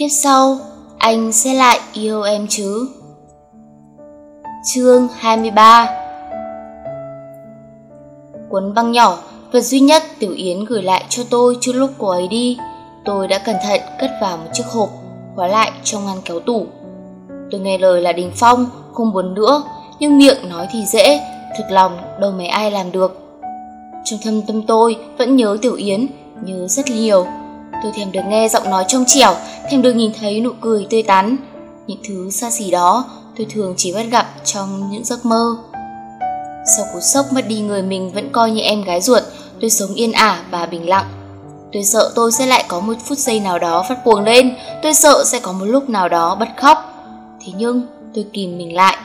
Kiếp sau, anh sẽ lại yêu em chứ? Chương 23 Cuốn băng nhỏ, vật duy nhất Tiểu Yến gửi lại cho tôi trước lúc cô ấy đi. Tôi đã cẩn thận cất vào một chiếc hộp, khóa lại trong ngăn kéo tủ. Tôi nghe lời là Đình Phong, không muốn nữa, nhưng miệng nói thì dễ, thực lòng đâu mấy ai làm được. Trong thâm tâm tôi vẫn nhớ Tiểu Yến, nhớ rất nhiều. Tôi thèm được nghe giọng nói trong trẻo, thèm được nhìn thấy nụ cười tươi tắn. Những thứ xa xỉ đó tôi thường chỉ bắt gặp trong những giấc mơ. Sau cú sốc mất đi người mình vẫn coi như em gái ruột, tôi sống yên ả và bình lặng. Tôi sợ tôi sẽ lại có một phút giây nào đó phát cuồng lên, tôi sợ sẽ có một lúc nào đó bật khóc. Thế nhưng tôi kìm mình lại.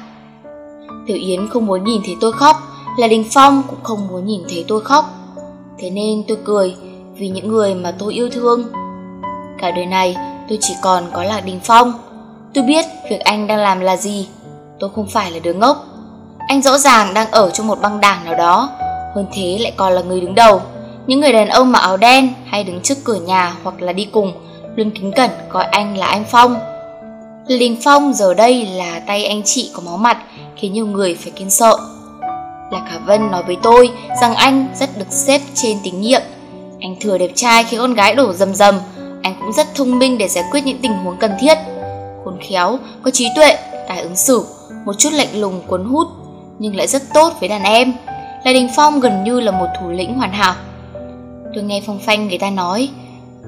Tiểu Yến không muốn nhìn thấy tôi khóc, là Đình Phong cũng không muốn nhìn thấy tôi khóc. Thế nên tôi cười vì những người mà tôi yêu thương. Cả đời này tôi chỉ còn có Lạc Đình Phong. Tôi biết việc anh đang làm là gì. Tôi không phải là đứa ngốc. Anh rõ ràng đang ở trong một băng đảng nào đó, hơn thế lại còn là người đứng đầu. Những người đàn ông mặc áo đen hay đứng trước cửa nhà hoặc là đi cùng luôn kính cẩn gọi anh là anh Phong. Đình Phong giờ đây là tay anh chị có máu mặt khiến nhiều người phải kinh sợ. Lạc Hà Vân nói với tôi rằng anh rất được xếp trên tín nhiệm. Anh thừa đẹp trai khi con gái đổ dầm dầm anh cũng rất thông minh để giải quyết những tình huống cần thiết. Khôn khéo, có trí tuệ, tài ứng xử, một chút lạnh lùng cuốn hút, nhưng lại rất tốt với đàn em. Là Đình Phong gần như là một thủ lĩnh hoàn hảo. Tôi nghe phong phanh người ta nói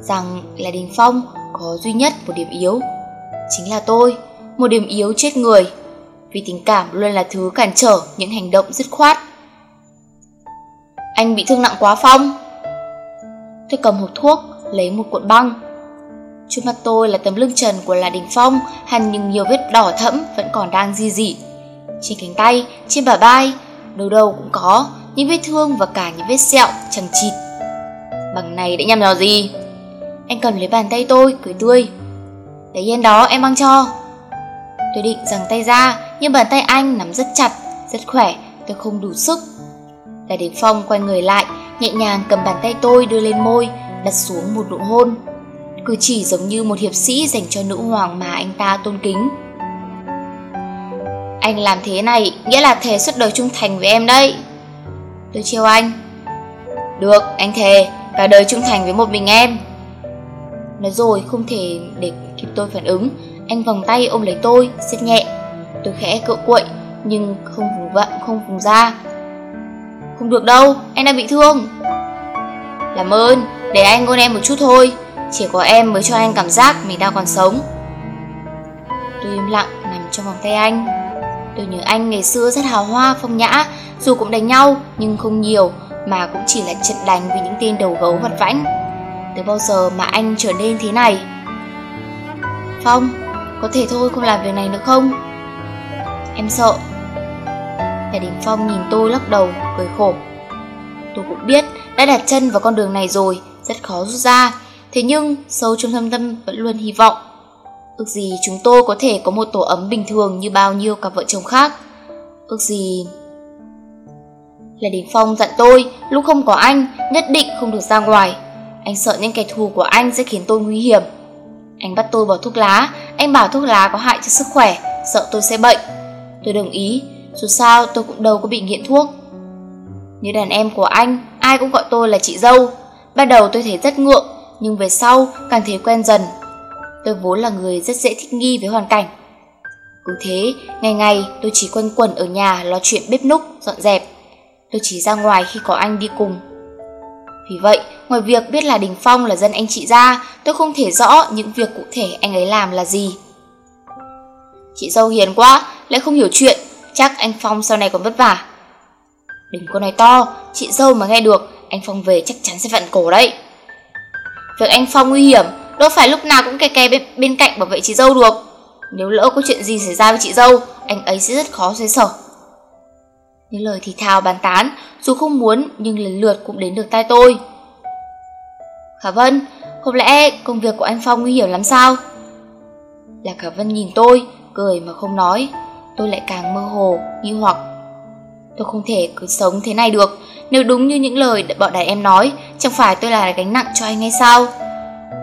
rằng là Đình Phong có duy nhất một điểm yếu. Chính là tôi, một điểm yếu chết người vì tình cảm luôn là thứ cản trở những hành động dứt khoát. Anh bị thương nặng quá Phong. Tôi cầm hộp thuốc, lấy một cuộn băng. Trước mặt tôi là tấm lưng trần của là Đình Phong, hằn nhưng nhiều vết đỏ thẫm vẫn còn đang di dị. Trên cánh tay, trên bả vai, đâu đâu cũng có những vết thương và cả những vết sẹo chẳng chịt. Bằng này đã nhằm vào gì? Anh cầm lấy bàn tay tôi, cười tươi. Để yên đó em băng cho. Tôi định giằng tay ra, nhưng bàn tay anh nắm rất chặt, rất khỏe, tôi không đủ sức. La Đình Phong quay người lại, nhẹ nhàng cầm bàn tay tôi đưa lên môi, đặt xuống một nụ hôn. Cử chỉ giống như một hiệp sĩ dành cho nữ hoàng mà anh ta tôn kính. Anh làm thế này nghĩa là thề suốt đời trung thành với em đấy. Tôi trêu anh. Được, anh thề, cả đời trung thành với một mình em. Nói rồi không thể để kịp tôi phản ứng, anh vòng tay ôm lấy tôi, siết nhẹ. Tôi khẽ cựa quậy, nhưng không vùng vặn, không vùng ra. Không được đâu, anh đang bị thương. Làm ơn, để anh hôn em một chút thôi. Chỉ có em mới cho anh cảm giác mình đang còn sống. Tôi im lặng nằm trong vòng tay anh. Tôi nhớ anh ngày xưa rất hào hoa, phong nhã, dù cũng đánh nhau nhưng không nhiều, mà cũng chỉ là trận đánh với những tên đầu gấu vật vãnh. Từ bao giờ mà anh trở nên thế này? Phong, có thể thôi không làm việc này nữa không? Em sợ. Đại Đình Phong nhìn tôi lắc đầu, cười khổ. Tôi cũng biết đã đặt chân vào con đường này rồi, rất khó rút ra. Thế nhưng sâu trong thâm tâm vẫn luôn hy vọng. Ước gì chúng tôi có thể có một tổ ấm bình thường như bao nhiêu cặp vợ chồng khác. Ước gì... Là Đình Phong dặn tôi, lúc không có anh, nhất định không được ra ngoài. Anh sợ những kẻ thù của anh sẽ khiến tôi nguy hiểm. Anh bắt tôi bỏ thuốc lá, anh bảo thuốc lá có hại cho sức khỏe, sợ tôi sẽ bệnh. Tôi đồng ý, dù sao tôi cũng đâu có bị nghiện thuốc. Như đàn em của anh, ai cũng gọi tôi là chị dâu. Ban đầu tôi thấy rất ngượng, nhưng về sau càng thấy quen dần. Tôi vốn là người rất dễ thích nghi với hoàn cảnh. Cứ thế, ngày ngày tôi chỉ quanh quẩn ở nhà lo chuyện bếp núc, dọn dẹp. Tôi chỉ ra ngoài khi có anh đi cùng. Vì vậy, ngoài việc biết là Đình Phong là dân anh chị ra, tôi không thể rõ những việc cụ thể anh ấy làm là gì. Chị dâu hiền quá, lại không hiểu chuyện, chắc anh Phong sau này còn vất vả. Đừng có nói to, chị dâu mà nghe được, anh Phong về chắc chắn sẽ vặn cổ đấy. Việc anh Phong nguy hiểm, đâu phải lúc nào cũng kè kè bên, bên cạnh bảo vệ chị dâu được. Nếu lỡ có chuyện gì xảy ra với chị dâu, anh ấy sẽ rất khó xoay sở. Những lời thì thào bàn tán, dù không muốn nhưng lần lượt cũng đến được tai tôi. Khả Vân, không lẽ công việc của anh Phong nguy hiểm lắm sao? Là Khả Vân nhìn tôi, cười mà không nói. Tôi lại càng mơ hồ, nghi hoặc. Tôi không thể cứ sống thế này được. Nếu đúng như những lời bọn đàn em nói, chẳng phải tôi là gánh nặng cho anh hay sao?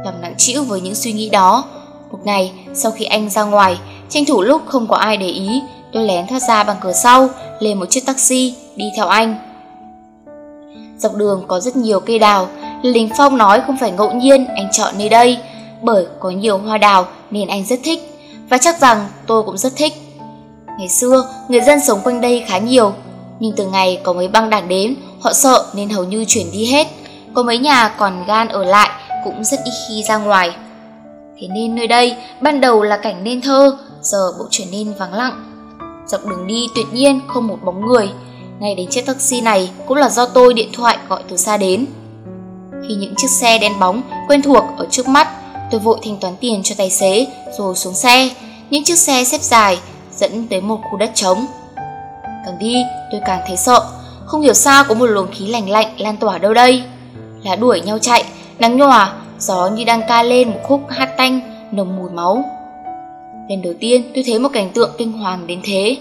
Lòng nặng chịu với những suy nghĩ đó. Một ngày, sau khi anh ra ngoài, tranh thủ lúc không có ai để ý, tôi lén thoát ra bằng cửa sau, lên một chiếc taxi, đi theo anh. Dọc đường có rất nhiều cây đào, Linh Phong nói không phải ngẫu nhiên anh chọn nơi đây, bởi có nhiều hoa đào nên anh rất thích, và chắc rằng tôi cũng rất thích. Ngày xưa, người dân sống quanh đây khá nhiều, nhưng từ ngày có mấy băng đảng đến, họ sợ nên hầu như chuyển đi hết. Có mấy nhà còn gan ở lại cũng rất ít khi ra ngoài. Thế nên nơi đây ban đầu là cảnh nên thơ, giờ bỗng trở nên vắng lặng. Dọc đường đi tuyệt nhiên không một bóng người, ngay đến chiếc taxi này cũng là do tôi điện thoại gọi từ xa đến. Khi những chiếc xe đen bóng quen thuộc ở trước mắt, tôi vội thanh toán tiền cho tài xế rồi xuống xe. Những chiếc xe xếp dài dẫn tới một khu đất trống. Càng đi, tôi càng thấy sợ. Không hiểu sao có một luồng khí lạnh lạnh lan tỏa đâu đây. Lá đuổi nhau chạy, nắng nhòa, gió như đang ca lên một khúc hát tanh, nồng mùi máu. Lần đầu tiên tôi thấy một cảnh tượng kinh hoàng đến thế.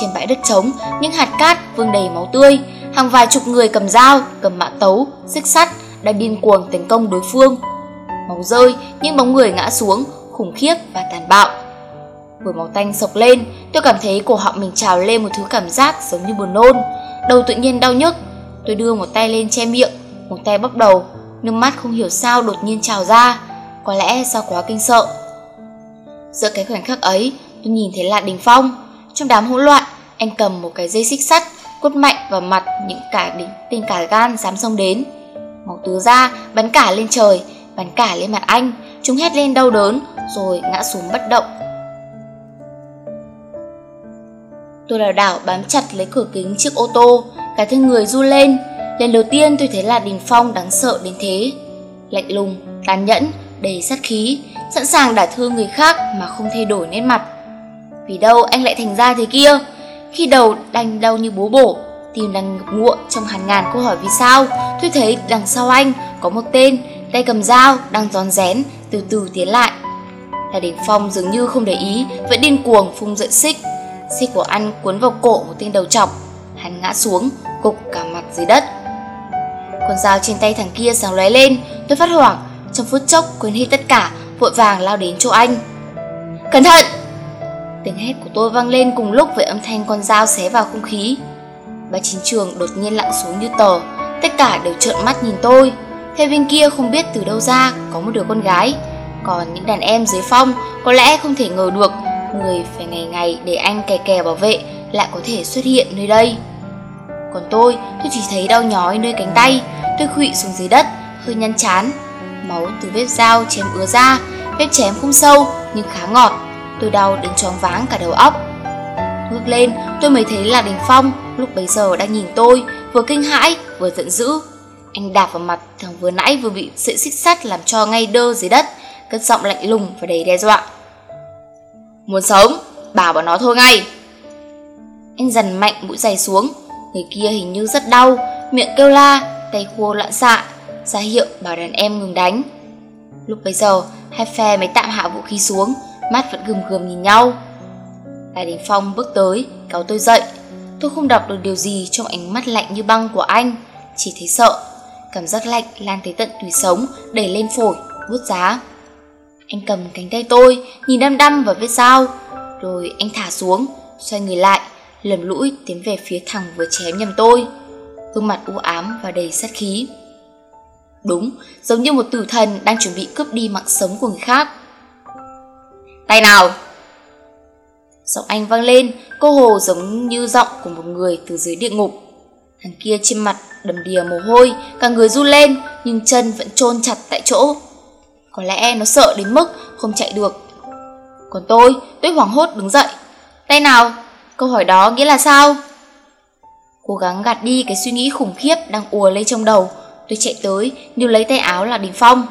Trên bãi đất trống, những hạt cát vương đầy máu tươi, hàng vài chục người cầm dao, cầm mã tấu, xích sắt đang điên cuồng tấn công đối phương. Máu rơi, những bóng người ngã xuống, khủng khiếp và tàn bạo. Vừa máu tanh sộc lên, tôi cảm thấy cổ họng mình trào lên một thứ cảm giác giống như buồn nôn. Đầu tự nhiên đau nhức. Tôi đưa một tay lên che miệng, một tay bắp đầu. Nước mắt không hiểu sao đột nhiên trào ra. Có lẽ do quá kinh sợ. Giữa cái khoảnh khắc ấy, tôi nhìn thấy là Đình Phong. Trong đám hỗn loạn, anh cầm một cái dây xích sắt, quất mạnh vào mặt những cả đỉnh tên cả gan dám xông đến. Máu tứ ra, bắn cả lên trời, bắn cả lên mặt anh. Chúng hét lên đau đớn, rồi ngã xuống bất động. Tôi lảo đảo bám chặt lấy cửa kính chiếc ô tô, cả thân người du lên. Lần đầu tiên tôi thấy là Đình Phong đáng sợ đến thế. Lạnh lùng, tàn nhẫn, đầy sát khí, sẵn sàng đả thương người khác mà không thay đổi nét mặt. Vì đâu anh lại thành ra thế kia? Khi đầu đành đau như búa bổ, tim đang ngập ngụa trong hàng ngàn câu hỏi vì sao, tôi thấy đằng sau anh có một tên, tay cầm dao, đang giòn rén, từ từ tiến lại. Là Đình Phong dường như không để ý, vẫn điên cuồng phung dậy xích, Xích của anh cuốn vào cổ một tên đầu trọc Hắn ngã xuống, gục cả mặt dưới đất. Con dao trên tay thằng kia sáng lóe lên Tôi phát hoảng, trong phút chốc quên hết tất cả Vội vàng lao đến chỗ anh. Cẩn thận! Tiếng hét của tôi vang lên cùng lúc với âm thanh con dao xé vào không khí. Bà chiến trường đột nhiên lặng xuống như tờ. Tất cả đều trợn mắt nhìn tôi. Theo bên kia không biết từ đâu ra có một đứa con gái. Còn những đàn em dưới phong có lẽ không thể ngờ được người phải ngày ngày để anh kè kè bảo vệ lại có thể xuất hiện nơi đây. Còn tôi, tôi chỉ thấy đau nhói nơi cánh tay, tôi khụy xuống dưới đất, hơi nhăn chán. Máu từ vết dao chém ứa ra, vết chém không sâu nhưng khá ngọt, tôi đau đến choáng váng cả đầu óc. Ngước lên, tôi mới thấy là Đình Phong lúc bấy giờ đang nhìn tôi, vừa kinh hãi vừa giận dữ. Anh đạp vào mặt thằng vừa nãy vừa bị sợi xích sắt làm cho ngay đơ dưới đất, cất giọng lạnh lùng và đầy đe dọa. Muốn sống, bảo bọn nó thôi ngay. Anh dần mạnh mũi giày xuống, người kia hình như rất đau, miệng kêu la, tay khua loạn xạ, ra hiệu bảo đàn em ngừng đánh. Lúc bấy giờ, hai phe mới tạm hạ vũ khí xuống, mắt vẫn gườm gườm nhìn nhau. Đại Đình Phong bước tới, kéo tôi dậy. Tôi không đọc được điều gì trong ánh mắt lạnh như băng của anh, chỉ thấy sợ. Cảm giác lạnh lan tới tận tùy sống, đẩy lên phổi, bút giá. Anh cầm cánh tay tôi, nhìn đăm đăm vào vết dao. Rồi anh thả xuống, xoay người lại, lầm lũi tiến về phía thằng vừa chém nhầm tôi. Gương mặt u ám và đầy sát khí. Đúng, giống như một tử thần đang chuẩn bị cướp đi mạng sống của người khác. Tay nào! Giọng anh vang lên, cô hồ giống như giọng của một người từ dưới địa ngục. Thằng kia trên mặt đầm đìa mồ hôi, cả người run lên nhưng chân vẫn chôn chặt tại chỗ. Có lẽ nó sợ đến mức không chạy được. Còn tôi, tôi hoảng hốt đứng dậy. Tay nào? Câu hỏi đó nghĩa là sao? Cố gắng gạt đi cái suy nghĩ khủng khiếp đang ùa lên trong đầu. Tôi chạy tới, như lấy tay áo là Đình Phong.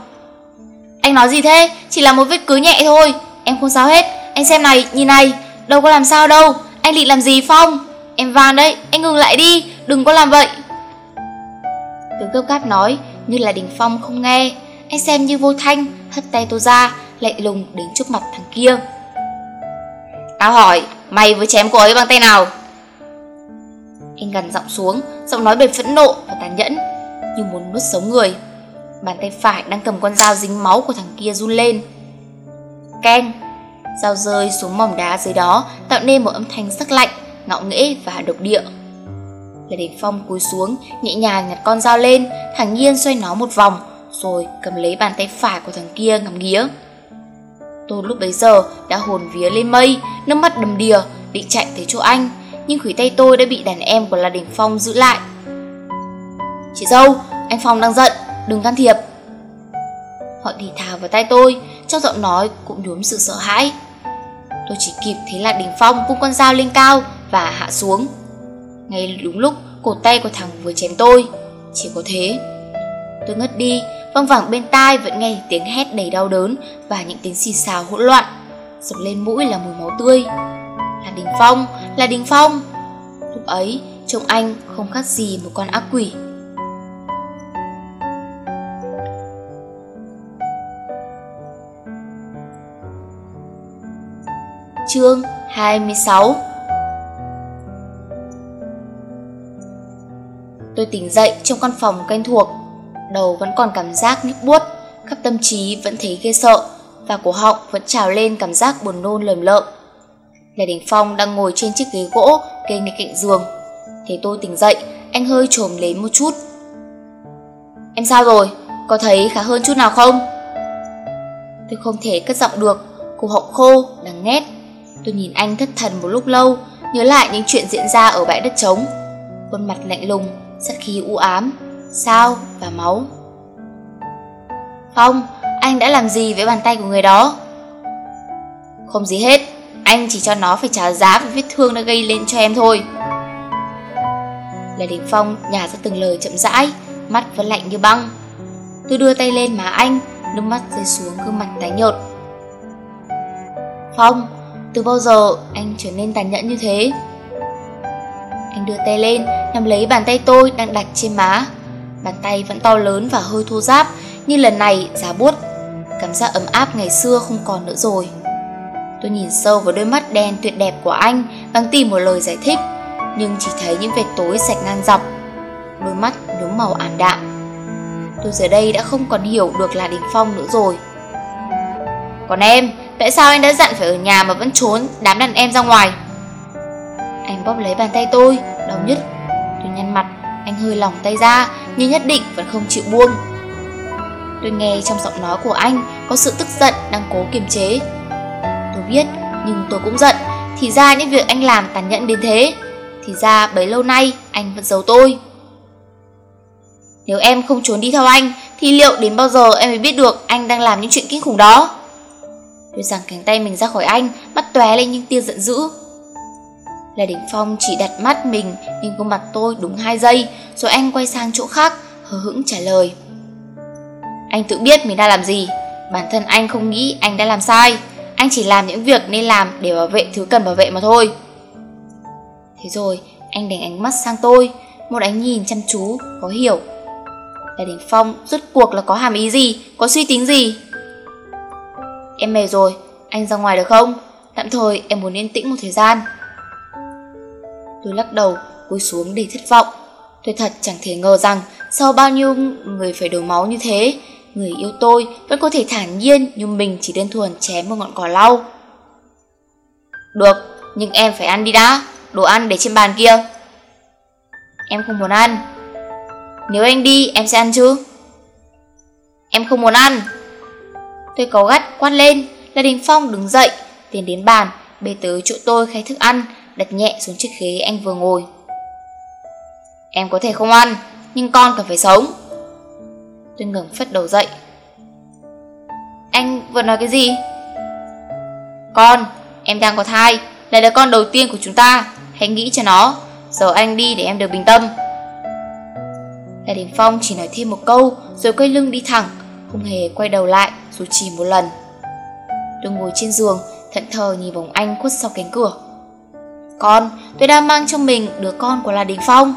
Anh nói gì thế? Chỉ là một vết cứ nhẹ thôi. Em không sao hết. Anh xem này, nhìn này. Đâu có làm sao đâu. Anh định làm gì Phong? Em van đấy, anh ngừng lại đi. Đừng có làm vậy. tôi gấp gáp nói, như là Đình Phong không nghe. Anh xem như vô thanh, hất tay tôi ra, lạnh lùng đến trước mặt thằng kia. Tao hỏi, mày vừa chém cô ấy bằng tay nào? Anh gần giọng xuống, giọng nói đầy phẫn nộ và tàn nhẫn, như muốn nuốt sống người. Bàn tay phải đang cầm con dao dính máu của thằng kia run lên. Keng Dao rơi xuống mỏm đá dưới đó tạo nên một âm thanh sắc lạnh, ngạo nghễ và độc địa. Lê Đình Phong cúi xuống, nhẹ nhàng nhặt con dao lên, thẳng nhiên xoay nó một vòng, rồi cầm lấy bàn tay phải của thằng kia ngắm nghía. Tôi lúc bấy giờ đã hồn vía lên mây, nước mắt đầm đìa, định chạy tới chỗ anh, nhưng khủy tay tôi đã bị đàn em của La Đình Phong giữ lại. Chị dâu, anh Phong đang giận, đừng can thiệp. Họ thì thào vào tay tôi, trong giọng nói cũng nhuốm sự sợ hãi. Tôi chỉ kịp thấy là Đình Phong vung con dao lên cao và hạ xuống. Ngay đúng lúc cổ tay của thằng vừa chém tôi, chỉ có thế. Tôi ngất đi, văng vẳng bên tai vẫn nghe tiếng hét đầy đau đớn và những tiếng xì xào hỗn loạn. Sộc lên mũi là mùi máu tươi. Là Đình Phong, là Đình Phong. Lúc ấy, trông anh không khác gì một con ác quỷ. Chương 26 Tôi tỉnh dậy trong căn phòng quen thuộc Đầu vẫn còn cảm giác nhức buốt Khắp tâm trí vẫn thấy ghê sợ Và cổ họng vẫn trào lên cảm giác buồn nôn lầm lợm. Lê Đình Phong đang ngồi trên chiếc ghế gỗ Kê ngay cạnh giường. Thấy tôi tỉnh dậy Anh hơi trồm lên một chút. Em sao rồi? Có thấy khá hơn chút nào không? Tôi không thể cất giọng được Cổ họng khô, đắng nghét. Tôi nhìn anh thất thần một lúc lâu Nhớ lại những chuyện diễn ra ở bãi đất trống. Khuôn mặt lạnh lùng Sát khí u ám. Sao và máu? Phong Anh đã làm gì với bàn tay của người đó? Không gì hết Anh chỉ cho nó phải trả giá về vết thương đã gây lên cho em thôi. Lê Đình Phong nhả ra từng lời chậm rãi Mắt vẫn lạnh như băng. Tôi đưa tay lên má anh Nước mắt rơi xuống gương mặt tái nhợt. Phong từ bao giờ anh trở nên tàn nhẫn như thế? Anh đưa tay lên, nắm lấy bàn tay tôi đang đặt trên má. Bàn tay vẫn to lớn và hơi thô ráp, như lần này giá buốt. Cảm giác ấm áp ngày xưa không còn nữa rồi. Tôi nhìn sâu vào đôi mắt đen tuyệt đẹp của anh, đang tìm một lời giải thích, nhưng chỉ thấy những vệt tối sạch ngang dọc. Đôi mắt nhuốm màu ảm đạm. Tôi giờ đây đã không còn hiểu được là Đình Phong nữa rồi. Còn em, Tại sao anh đã dặn phải ở nhà mà vẫn trốn đám đàn em ra ngoài Anh bóp lấy bàn tay tôi Đau nhất Tôi nhăn mặt Anh hơi lỏng tay ra nhưng nhất định vẫn không chịu buông. Tôi nghe trong giọng nói của anh Có sự tức giận đang cố kiềm chế. Tôi biết, Nhưng tôi cũng giận, Thì ra những việc anh làm tàn nhẫn đến thế, Thì ra bấy lâu nay anh vẫn giấu tôi. Nếu em không trốn đi theo anh, Thì liệu đến bao giờ em mới biết được Anh đang làm những chuyện kinh khủng đó? Tôi giằng cánh tay mình ra khỏi anh, Mắt tóe lên những tia giận dữ. Lê Đình Phong chỉ đặt mắt mình Nhìn khuôn mặt tôi đúng 2 giây Rồi anh quay sang chỗ khác Hờ hững trả lời. Anh tự biết mình đang làm gì. Bản thân anh không nghĩ anh đã làm sai. Anh chỉ làm những việc nên làm Để bảo vệ thứ cần bảo vệ mà thôi. Thế rồi anh đánh ánh mắt sang tôi Một ánh nhìn chăm chú, có hiểu. Lê Đình Phong rốt cuộc là có hàm ý gì Có suy tính gì? Em mệt rồi, anh ra ngoài được không? Tạm thời em muốn yên tĩnh một thời gian. Tôi lắc đầu, cúi xuống để thất vọng. Tôi thật chẳng thể ngờ rằng sau bao nhiêu người phải đổ máu như thế, người yêu tôi vẫn có thể thản nhiên nhưng mình chỉ đơn thuần chém một ngọn cỏ lau. Được, nhưng em phải ăn đi đã, đồ ăn để trên bàn kia. Em không muốn ăn. Nếu anh đi, em sẽ ăn chứ? Em không muốn ăn. Tôi có gắt quát lên là Đình Phong đứng dậy Tiến đến bàn Bê tới chỗ tôi khai thức ăn Đặt nhẹ xuống chiếc ghế anh vừa ngồi. Em có thể không ăn Nhưng con cần phải sống. Tôi ngừng phất đầu dậy. Anh vừa nói cái gì? Con Em đang có thai Là đứa con đầu tiên của chúng ta. Hãy nghĩ cho nó Giờ anh đi để em được bình tâm. Đại Đình Phong chỉ nói thêm một câu Rồi quay lưng đi thẳng Không hề quay đầu lại dù chỉ một lần. Tôi ngồi trên giường, thận thờ nhìn bóng anh khuất sau cánh cửa. Con, tôi đang mang trong mình đứa con của La Đình Phong.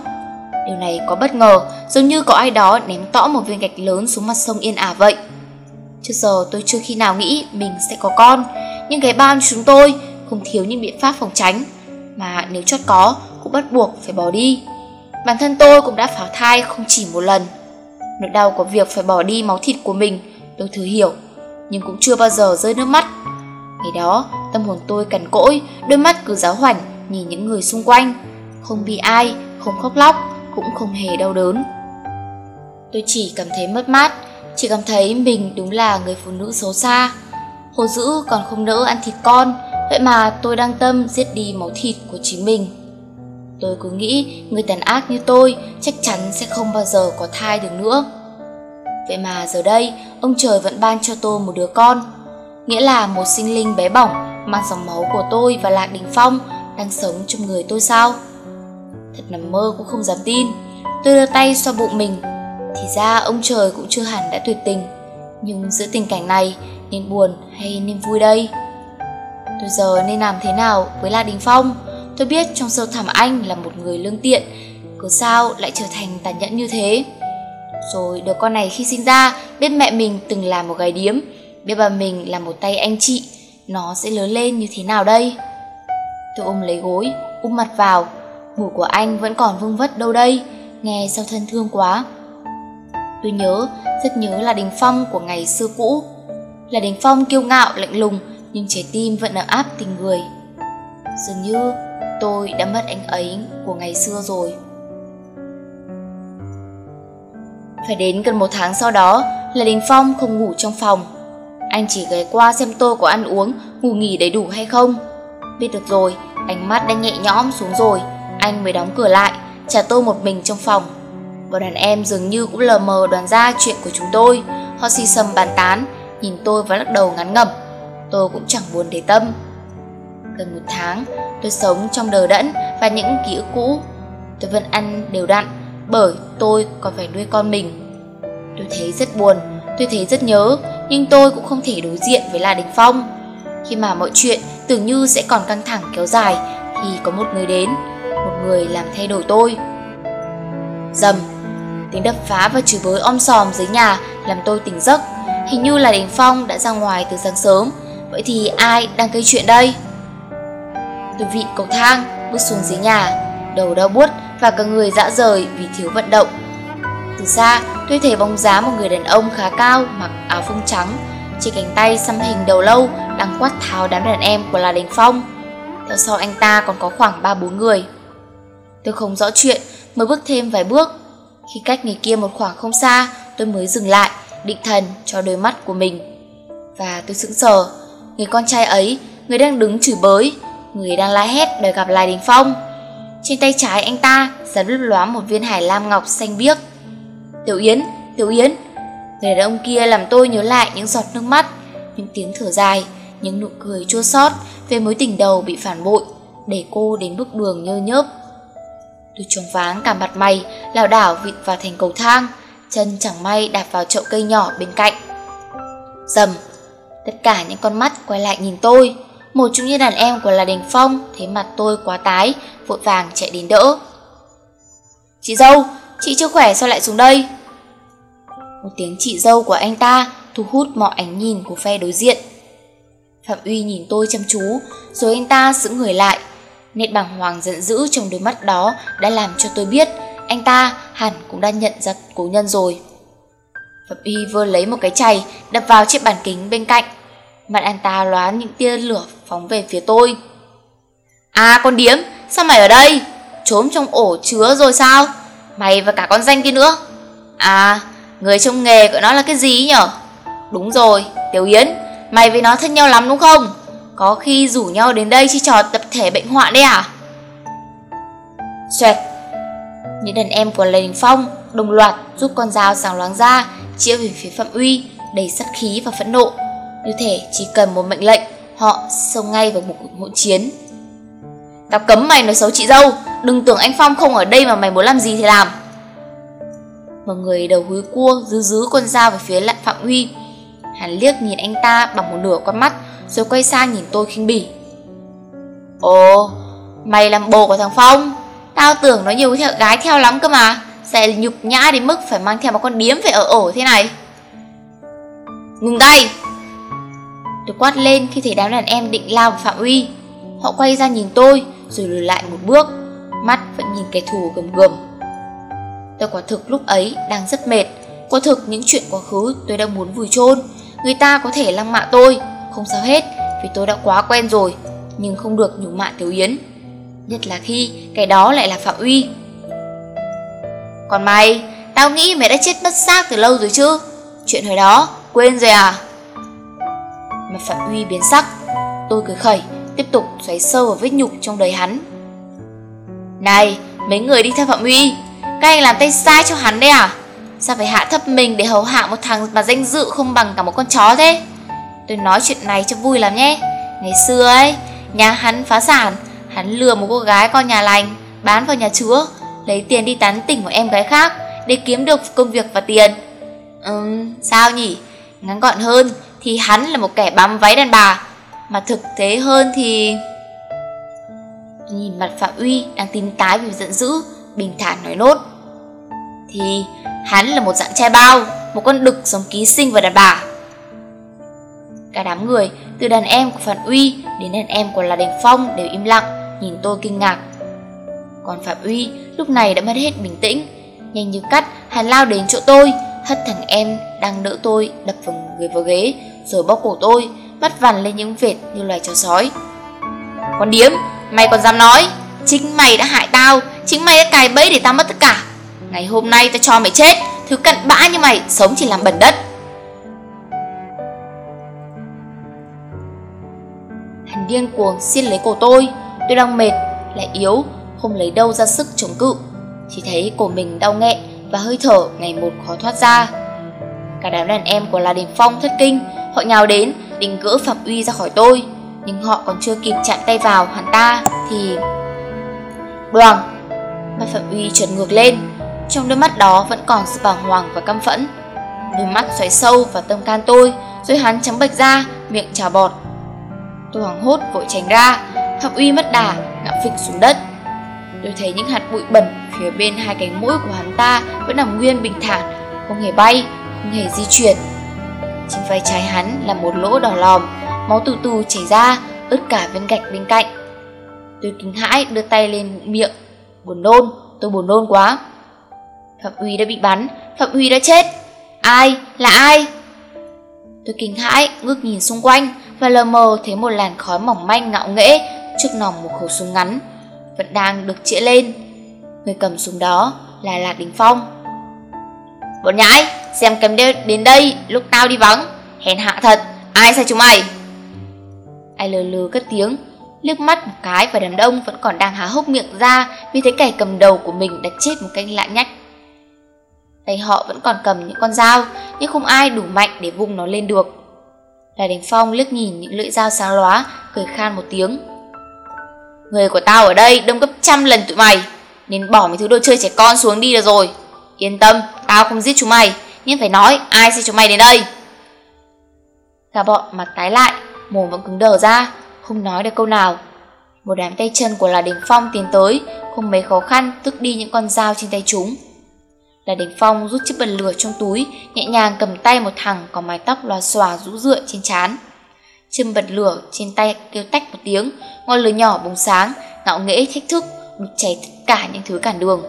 Điều này có bất ngờ, giống như có ai đó ném tõ một viên gạch lớn xuống mặt sông Yên Ả vậy. Trước giờ tôi chưa khi nào nghĩ mình sẽ có con, nhưng cái bam chúng tôi không thiếu những biện pháp phòng tránh, mà nếu chót có cũng bắt buộc phải bỏ đi. Bản thân tôi cũng đã phá thai không chỉ một lần. Nỗi đau của việc phải bỏ đi máu thịt của mình tôi thừa hiểu nhưng cũng chưa bao giờ rơi nước mắt. Ngày đó, tâm hồn tôi cằn cỗi, đôi mắt cứ giáo hoảnh nhìn những người xung quanh. Không bị ai, không khóc lóc, cũng không hề đau đớn. Tôi chỉ cảm thấy mất mát, chỉ cảm thấy mình đúng là người phụ nữ xấu xa. Hồ dữ còn không nỡ ăn thịt con, vậy mà tôi đang tâm giết đi máu thịt của chính mình. Tôi cứ nghĩ người tàn ác như tôi chắc chắn sẽ không bao giờ có thai được nữa. Vậy mà giờ đây, ông trời vẫn ban cho tôi một đứa con. Nghĩa là một sinh linh bé bỏng mang dòng máu của tôi và Lạc Đình Phong đang sống trong người tôi sao? Thật nằm mơ cũng không dám tin. Tôi đưa tay xoa bụng mình. Thì ra ông trời cũng chưa hẳn đã tuyệt tình. Nhưng giữa tình cảnh này, nên buồn hay nên vui đây? Tôi giờ nên làm thế nào với La Đình Phong? Tôi biết trong sâu thẳm anh là một người lương tiện, cớ sao lại trở thành tàn nhẫn như thế? Rồi đứa con này khi sinh ra biết mẹ mình từng là một gái điếm, biết bà mình là một tay anh chị, nó sẽ lớn lên như thế nào đây? Tôi ôm lấy gối, úp mặt vào, mùi của anh vẫn còn vương vất đâu đây, nghe sao thân thương quá. Tôi nhớ, rất nhớ là Đình Phong của ngày xưa cũ. Là Đình Phong kiêu ngạo, lạnh lùng, nhưng trái tim vẫn ấm áp tình người. Dường như tôi đã mất anh ấy của ngày xưa rồi. Phải đến gần một tháng sau đó là Đình Phong không ngủ trong phòng. Anh chỉ ghé qua xem tôi có ăn uống, ngủ nghỉ đầy đủ hay không. Biết được rồi, ánh mắt đã nhẹ nhõm xuống rồi, anh mới đóng cửa lại, trả tôi một mình trong phòng. Bọn đàn em dường như cũng lờ mờ đoán ra chuyện của chúng tôi. Họ xì xầm bàn tán, nhìn tôi và lắc đầu ngắn ngẩm. Tôi cũng chẳng buồn để tâm. Gần một tháng, tôi sống trong đờ đẫn và những ký ức cũ. Tôi vẫn ăn đều đặn, bởi tôi còn phải nuôi con mình. Tôi thấy rất buồn, tôi thấy rất nhớ, nhưng tôi cũng không thể đối diện với La Đình Phong. Khi mà mọi chuyện tưởng như sẽ còn căng thẳng kéo dài, thì có một người đến, một người làm thay đổi tôi. Dầm, tiếng đập phá và chửi bới om sòm dưới nhà làm tôi tỉnh giấc. Hình như là Đình Phong đã ra ngoài từ sáng sớm, vậy thì ai đang gây chuyện đây? Tôi vịn cầu thang, bước xuống dưới nhà, đầu đau buốt và cả người dã rời vì thiếu vận động. Từ xa, tôi thấy bóng dáng một người đàn ông khá cao mặc áo phông trắng, trên cánh tay xăm hình đầu lâu đang quát tháo đám đàn em của La Đình Phong. Theo sau anh ta còn có khoảng 3-4 người. Tôi không rõ chuyện, mới bước thêm vài bước. Khi cách người kia một khoảng không xa, tôi mới dừng lại, định thần cho đôi mắt của mình. Và tôi sững sờ, người con trai ấy, người đang đứng chửi bới, người đang la hét đòi gặp Lai Đình Phong. Trên tay trái anh ta dán lướt lóa một viên hải lam ngọc xanh biếc. Tiểu Yến, Tiểu Yến. Người đàn ông kia làm tôi nhớ lại những giọt nước mắt, những tiếng thở dài, những nụ cười chua xót về mối tình đầu bị phản bội, để cô đến bước đường nhơ nhớp. Tôi choáng váng cả mặt mày, lảo đảo vịt vào thành cầu thang, chân chẳng may đạp vào chậu cây nhỏ bên cạnh. Dầm, tất cả những con mắt quay lại nhìn tôi, một trong những đàn em của là Đình Phong thấy mặt tôi quá tái, vội vàng chạy đến đỡ. Chị dâu, chị chưa khỏe sao lại xuống đây? Một tiếng chị dâu của anh ta thu hút mọi ánh nhìn của phe đối diện. Phạm Uy nhìn tôi chăm chú, rồi anh ta giữ người lại. Nét bàng hoàng giận dữ trong đôi mắt đó đã làm cho tôi biết anh ta hẳn cũng đã nhận ra cố nhân rồi. Phạm Uy vừa lấy một cái chày đập vào chiếc bàn kính bên cạnh. Mặt anh ta lóa những tia lửa phóng về phía tôi. À con điếm, sao mày ở đây? Trốn trong ổ chứa rồi sao? Mày và cả con danh kia nữa. À, người trong nghề gọi nó là cái gì nhở? Đúng rồi, Tiểu Yến, mày với nó thân nhau lắm đúng không? Có khi rủ nhau đến đây chi trò tập thể bệnh hoạn đấy à? Xoẹt Những đàn em của Lê Đình Phong đồng loạt rút con dao sáng loáng ra, chĩa về phía Phạm Uy, đầy sắt khí và phẫn nộ như thể chỉ cần một mệnh lệnh, họ xông ngay vào một cuộc hỗn chiến Tao cấm mày nói xấu chị dâu, Đừng tưởng anh Phong không ở đây mà mày muốn làm gì thì làm Một người đầu húi cua dứ dứ con dao về phía lại Phạm Huy Hắn liếc nhìn anh ta bằng một nửa con mắt, Rồi quay sang nhìn tôi khinh bỉ. Ồ, Mày làm bồ của thằng Phong. Tao tưởng nó nhiều theo gái theo lắm cơ mà. Sẽ nhục nhã đến mức phải mang theo một con điếm về ở ổ thế này. Ngừng tay Tôi quát lên khi thấy đám đàn em định lao vào Phạm Uy. Họ quay ra nhìn tôi, rồi lùi lại một bước. Mắt vẫn nhìn kẻ thù gầm gầm. Tôi quả thực lúc ấy đang rất mệt. Quả thực những chuyện quá khứ tôi đang muốn vùi chôn. Người ta có thể lăng mạ tôi Không sao hết vì tôi đã quá quen rồi, nhưng không được nhủ mạ Tiểu Yến. Nhất là khi cái đó lại là Phạm Uy. Còn mày, tao nghĩ mày đã chết mất xác từ lâu rồi chứ. Chuyện hồi đó, quên rồi à? Mặt Phạm Uy biến sắc, tôi cười khẩy, tiếp tục xoáy sâu vào vết nhục trong đời hắn. Này, mấy người đi theo Phạm Uy, các anh làm tay sai cho hắn đấy à? Sao phải hạ thấp mình để hầu hạ một thằng mà danh dự không bằng cả một con chó thế? Tôi nói chuyện này cho vui lắm nhé. Ngày xưa ấy, nhà hắn phá sản, hắn lừa một cô gái con nhà lành, bán vào nhà chúa, lấy tiền đi tán tỉnh một em gái khác để kiếm được công việc và tiền. Ừm, sao nhỉ? Ngắn gọn hơn thì hắn là một kẻ bám váy đàn bà, mà thực tế hơn thì... Nhìn mặt Phạm Uy đang tím tái vì giận dữ, bình thản nói nốt. Thì hắn là một dạng trai bao, một con đực giống ký sinh và đàn bà. Cả đám người, từ đàn em của Phạm Uy đến đàn em của La Đình Phong đều im lặng, nhìn tôi kinh ngạc. Còn Phạm Uy lúc này đã mất hết bình tĩnh, nhanh như cắt hắn lao đến chỗ tôi, hất thằng em đang đỡ tôi đập vào người vào ghế, rồi bóc cổ tôi, bắt vằn lên những vệt như loài chó sói. Con điếm, mày còn dám nói, chính mày đã hại tao, chính mày đã cài bẫy để tao mất tất cả. Ngày hôm nay tao cho mày chết, thứ cặn bã như mày sống chỉ làm bẩn đất. Hắn điên cuồng xin lấy cổ tôi Tôi đang mệt, lại yếu Không lấy đâu ra sức chống cự. Chỉ thấy cổ mình đau nghẹn Và hơi thở ngày một khó thoát ra. Cả đám đàn em của La Đình Phong thất kinh Họ nhào đến định gỡ Phạm Uy ra khỏi tôi Nhưng họ còn chưa kịp chạm tay vào hắn ta Thì... Đoàn Mắt Phạm Uy trượt ngược lên. Trong đôi mắt đó vẫn còn sự bàng hoàng và căm phẫn Đôi mắt xoáy sâu vào tâm can tôi Rồi hắn trắng bệch ra Miệng trào bọt Tôi hoảng hốt vội tránh ra Phạm Uy mất đà ngã phịch xuống đất Tôi thấy những hạt bụi bẩn phía bên hai cánh mũi của hắn ta vẫn nằm nguyên bình thản, không hề bay, không hề di chuyển. Trên vai trái hắn là một lỗ đỏ lòm, máu từ từ chảy ra, ướt cả viên gạch bên cạnh. Tôi kinh hãi đưa tay lên miệng, buồn nôn, tôi buồn nôn quá. Phạm Uy đã bị bắn, Phạm Uy đã chết. Ai? Là ai? Tôi kinh hãi, ngước nhìn xung quanh, và lờ mờ thấy một làn khói mỏng manh ngạo nghễ trước nòng một khẩu súng ngắn vẫn đang được chĩa lên người cầm súng đó là lạc đình phong bọn nhãi xem cầm đến đây lúc tao đi vắng hèn hạ thật ai sai chúng mày ai lờ lờ cất tiếng liếc mắt một cái và đàn ông vẫn còn đang há hốc miệng ra vì thấy kẻ cầm đầu của mình đã chết một cách lạ nhách tay họ vẫn còn cầm những con dao nhưng không ai đủ mạnh để vung nó lên được là Đình Phong liếc nhìn những lưỡi dao sáng lóa, cười khan một tiếng. Người của tao ở đây đông gấp trăm lần tụi mày, nên bỏ mấy thứ đồ chơi trẻ con xuống đi là rồi. Yên tâm, tao không giết chúng mày, nhưng phải nói ai sẽ chúng mày đến đây. Cả bọn mặt tái lại, mồm vẫn cứng đờ ra, không nói được câu nào. Một đám tay chân của là Đình Phong tiến tới, không mấy khó khăn tức đi những con dao trên tay chúng. Là Đình Phong rút chiếc bật lửa trong túi, nhẹ nhàng cầm tay một thằng có mái tóc loa xòa rũ rượi trên trán. Châm bật lửa trên tay kêu tách một tiếng, ngọn lửa nhỏ bùng sáng, ngạo nghễ thách thức, đục cháy tất cả những thứ cản đường.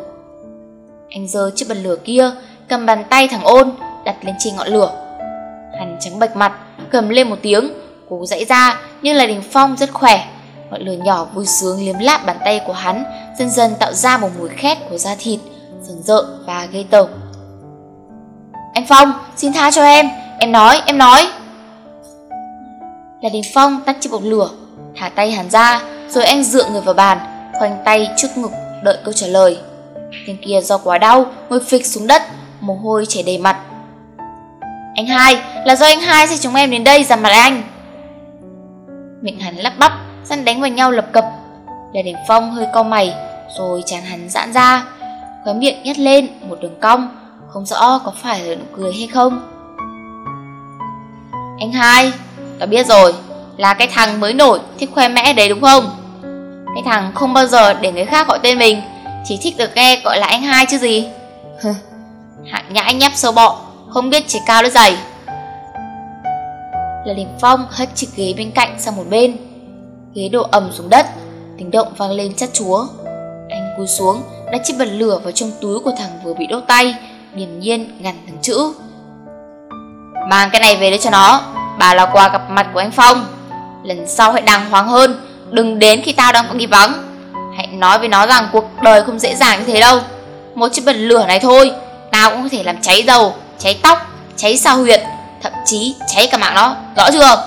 Anh giơ chiếc bật lửa kia, cầm bàn tay thằng ôn, đặt lên trên ngọn lửa. Hắn trắng bạch mặt, cầm lên một tiếng, cố dãy ra nhưng là Đình Phong rất khỏe. Ngọn lửa nhỏ vui sướng liếm láp bàn tay của hắn, dần dần tạo ra một mùi khét của da thịt, sừng rợ và gây tởm. Anh Phong, xin tha cho em, em nói, em nói. Là Đình Phong tắt chiếc bột lửa, thả tay hắn ra, rồi anh dựa người vào bàn, khoanh tay trước ngực đợi câu trả lời. Tên kia do quá đau, ngồi phịch xuống đất, mồ hôi chảy đầy mặt. Anh hai, là do anh hai sẽ chúng em đến đây dằn mặt anh. Miệng hắn lắp bắp, răn đánh vào nhau lập cập. Là Đình Phong hơi cau mày, rồi chán hắn giãn ra, khóe miệng nhét lên một đường cong, không rõ có phải là nụ cười hay không. Anh hai, tao biết rồi, là cái thằng mới nổi thích khoe mẽ đấy đúng không? Cái thằng không bao giờ để người khác gọi tên mình, chỉ thích được nghe gọi là anh hai chứ gì. Hạng nhãi nhép sâu bọ, không biết chỉ cao đứa dày. Là Đình Phong hất chiếc ghế bên cạnh sang một bên. Ghế đổ ầm xuống đất, tiếng động vang lên chát chúa. Anh cúi xuống, đã chiếc bật lửa vào trong túi của thằng vừa bị đốt tay, điềm nhiên ngăn từng chữ. Mang cái này về đây cho nó, bà là quà gặp mặt của anh Phong. Lần sau hãy đàng hoàng hơn Đừng đến khi tao đang có nghi vắng. Hãy nói với nó rằng cuộc đời không dễ dàng như thế đâu. Một chiếc bật lửa này thôi Tao cũng có thể làm cháy dầu Cháy tóc, cháy sao huyệt Thậm chí cháy cả mạng nó, rõ chưa?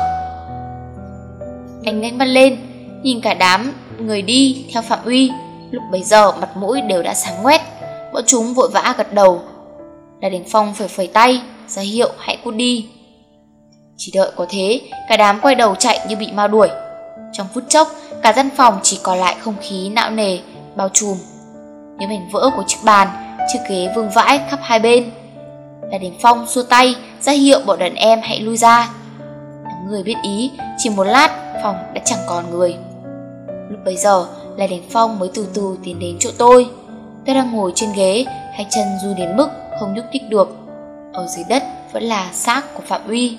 Anh nhanh mắt lên Nhìn cả đám người đi theo Phạm Uy Lúc bấy giờ, mặt mũi đều đã sáng ngoét. Bọn chúng vội vã gật đầu. La Đình Phong phẩy phẩy tay, ra hiệu, hãy cút đi. Chỉ đợi có thế, Cả đám quay đầu chạy như bị mau đuổi. Trong phút chốc, Cả căn phòng chỉ còn lại không khí não nề, Bao trùm. Những mảnh vỡ của chiếc bàn, Chiếc ghế vương vãi khắp hai bên. La Đình Phong xua tay, ra hiệu bọn đàn em hãy lui ra. Người biết ý, Chỉ một lát, phòng đã chẳng còn người. Lúc bấy giờ là Đình Phong mới từ từ tiến đến chỗ tôi. Tôi đang ngồi trên ghế Hai chân du đến mức không nhúc nhích được. Ở dưới đất vẫn là xác của Phạm Uy.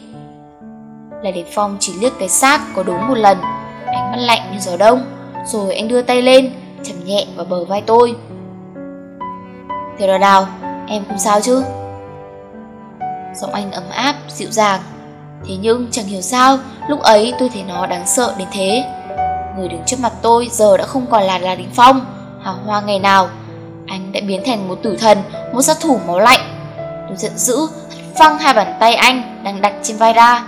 Là Đình Phong chỉ liếc cái xác có đúng một lần. Ánh mắt lạnh như gió đông Rồi anh đưa tay lên Chầm nhẹ vào bờ vai tôi. Thế đào đào Em không sao chứ? Giọng anh ấm áp, dịu dàng. Thế nhưng chẳng hiểu sao Lúc ấy tôi thấy nó đáng sợ đến thế. Người đứng trước mặt tôi, giờ đã không còn là là Đình Phong. Hào hoa ngày nào, Anh đã biến thành một tử thần, Một sát thủ máu lạnh. Tôi giận dữ, phăng hai bàn tay anh Đang đặt trên vai ra.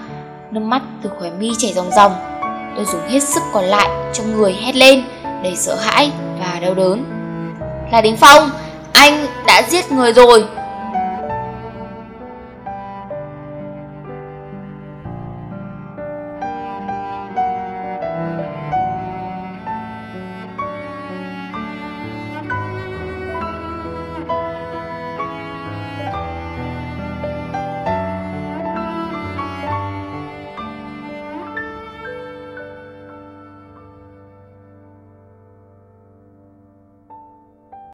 Nước mắt từ khóe mi chảy ròng ròng. Tôi dùng hết sức còn lại trong người hét lên Đầy sợ hãi và đau đớn. Là Đình Phong, Anh đã giết người rồi.